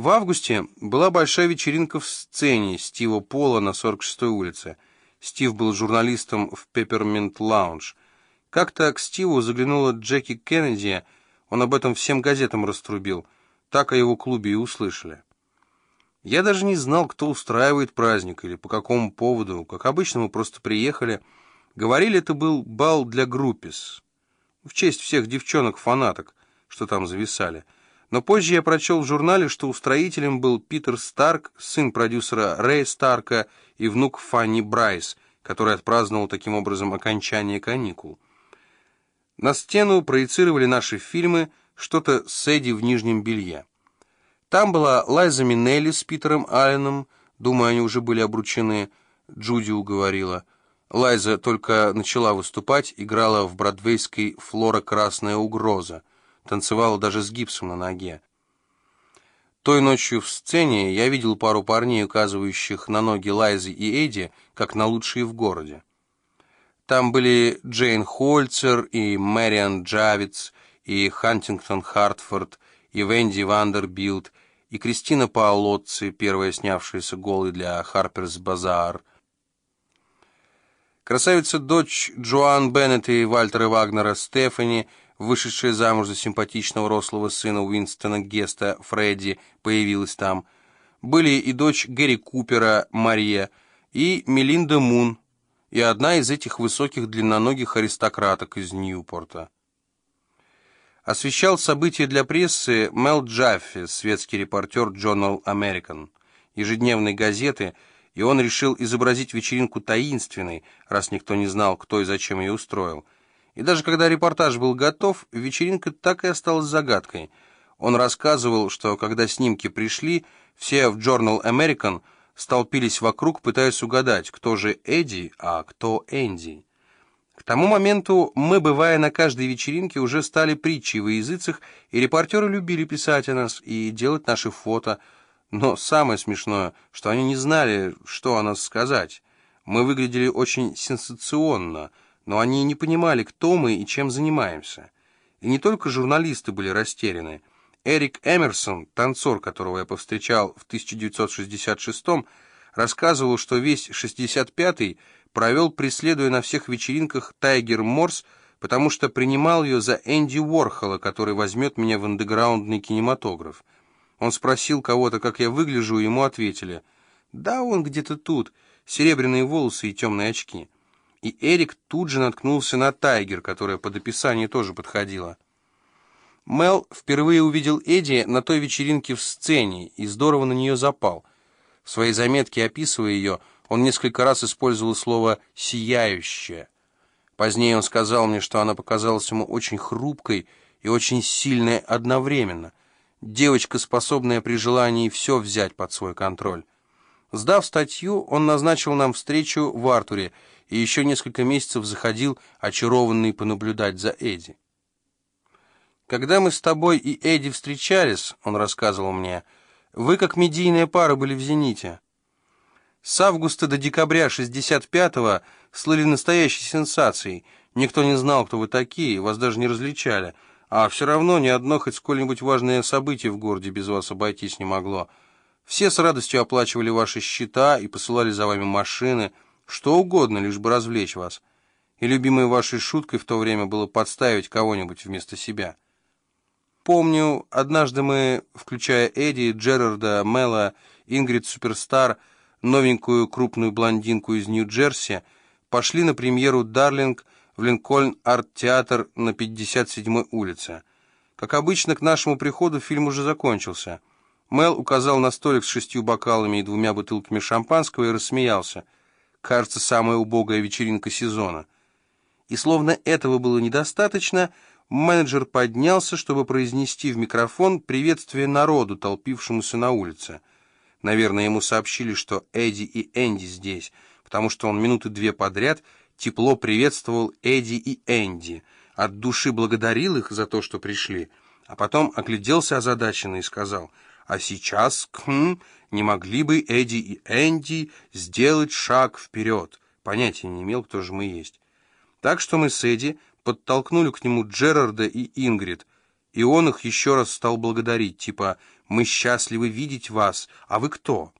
В августе была большая вечеринка в сцене Стива Пола на 46-й улице. Стив был журналистом в Peppermint Lounge. Как-то к Стиву заглянула Джеки Кеннеди, он об этом всем газетам раструбил. Так о его клубе и услышали. Я даже не знал, кто устраивает праздник или по какому поводу. Как обычно, мы просто приехали. Говорили, это был бал для группис. В честь всех девчонок-фанаток, что там зависали. Но позже я прочел в журнале, что устроителем был Питер Старк, сын продюсера Рэя Старка и внук Фанни Брайс, который отпраздновал таким образом окончание каникул. На стену проецировали наши фильмы, что-то с Эдди в нижнем белье. Там была Лайза Минелли с Питером Алленом, думаю, они уже были обручены, Джуди уговорила. Лайза только начала выступать, играла в бродвейской «Флора Красная угроза», танцевала даже с гипсом на ноге. Той ночью в сцене я видел пару парней, указывающих на ноги Лайзы и Эдди, как на лучшие в городе. Там были Джейн Хольцер и Мэриан Джавиц, и Хантингтон Хартфорд, и Венди Вандербилд, и Кристина Паолоцци, первая снявшаяся голой для Harper's Bazaar. Красавица-дочь Джоан Беннет и Вальтера Вагнера Стефани, вышедшая замуж за симпатичного рослого сына Уинстона Геста Фредди, появилась там. Были и дочь Гэри Купера Мария, и Мелинда Мун, и одна из этих высоких длинноногих аристократок из Ньюпорта. Освещал события для прессы Мел Джаффи, светский репортер Journal American, ежедневной газеты, и он решил изобразить вечеринку таинственной, раз никто не знал, кто и зачем ее устроил. И даже когда репортаж был готов, вечеринка так и осталась загадкой. Он рассказывал, что когда снимки пришли, все в Journal American столпились вокруг, пытаясь угадать, кто же Эдди, а кто Энди. К тому моменту мы, бывая на каждой вечеринке, уже стали притчей во языцах, и репортеры любили писать о нас и делать наши фото. Но самое смешное, что они не знали, что о нас сказать. Мы выглядели очень сенсационно, но они не понимали, кто мы и чем занимаемся. И не только журналисты были растеряны. Эрик Эмерсон, танцор, которого я повстречал в 1966 рассказывал, что весь 65-й провел, преследуя на всех вечеринках Тайгер Морс, потому что принимал ее за Энди Уорхола, который возьмет меня в андеграундный кинематограф. Он спросил кого-то, как я выгляжу, и ему ответили, «Да, он где-то тут, серебряные волосы и темные очки». И Эрик тут же наткнулся на Тайгер, которая под описание тоже подходила. Мел впервые увидел Эдди на той вечеринке в сцене и здорово на нее запал. В своей заметке, описывая ее, он несколько раз использовал слово «сияющая». Позднее он сказал мне, что она показалась ему очень хрупкой и очень сильной одновременно. Девочка, способная при желании все взять под свой контроль. Сдав статью, он назначил нам встречу в Артуре и еще несколько месяцев заходил, очарованный понаблюдать за Эдди. «Когда мы с тобой и Эдди встречались, — он рассказывал мне, — вы, как медийная пара, были в «Зените». С августа до декабря 65-го слыли настоящей сенсацией. Никто не знал, кто вы такие, вас даже не различали. А все равно ни одно хоть сколь-нибудь важное событие в городе без вас обойтись не могло. Все с радостью оплачивали ваши счета и посылали за вами машины, что угодно, лишь бы развлечь вас. И любимой вашей шуткой в то время было подставить кого-нибудь вместо себя. Помню, однажды мы, включая Эдди, Джерарда, Мела, Ингрид Суперстар, новенькую крупную блондинку из Нью-Джерси, пошли на премьеру «Дарлинг» в Линкольн-арт-театр на 57-й улице. Как обычно, к нашему приходу фильм уже закончился. Мел указал на столик с шестью бокалами и двумя бутылками шампанского и рассмеялся. Кажется, самая убогая вечеринка сезона. И словно этого было недостаточно, менеджер поднялся, чтобы произнести в микрофон приветствие народу, толпившемуся на улице. Наверное, ему сообщили, что Эдди и Энди здесь, потому что он минуты две подряд тепло приветствовал Эдди и Энди, от души благодарил их за то, что пришли, а потом огляделся озадаченно и сказал, «А сейчас, хм, не могли бы Эдди и Энди сделать шаг вперед?» Понятия не имел, кто же мы есть. Так что мы с Эдди подтолкнули к нему Джерарда и Ингрид, и он их еще раз стал благодарить, типа Мы счастливы видеть вас. А вы кто?»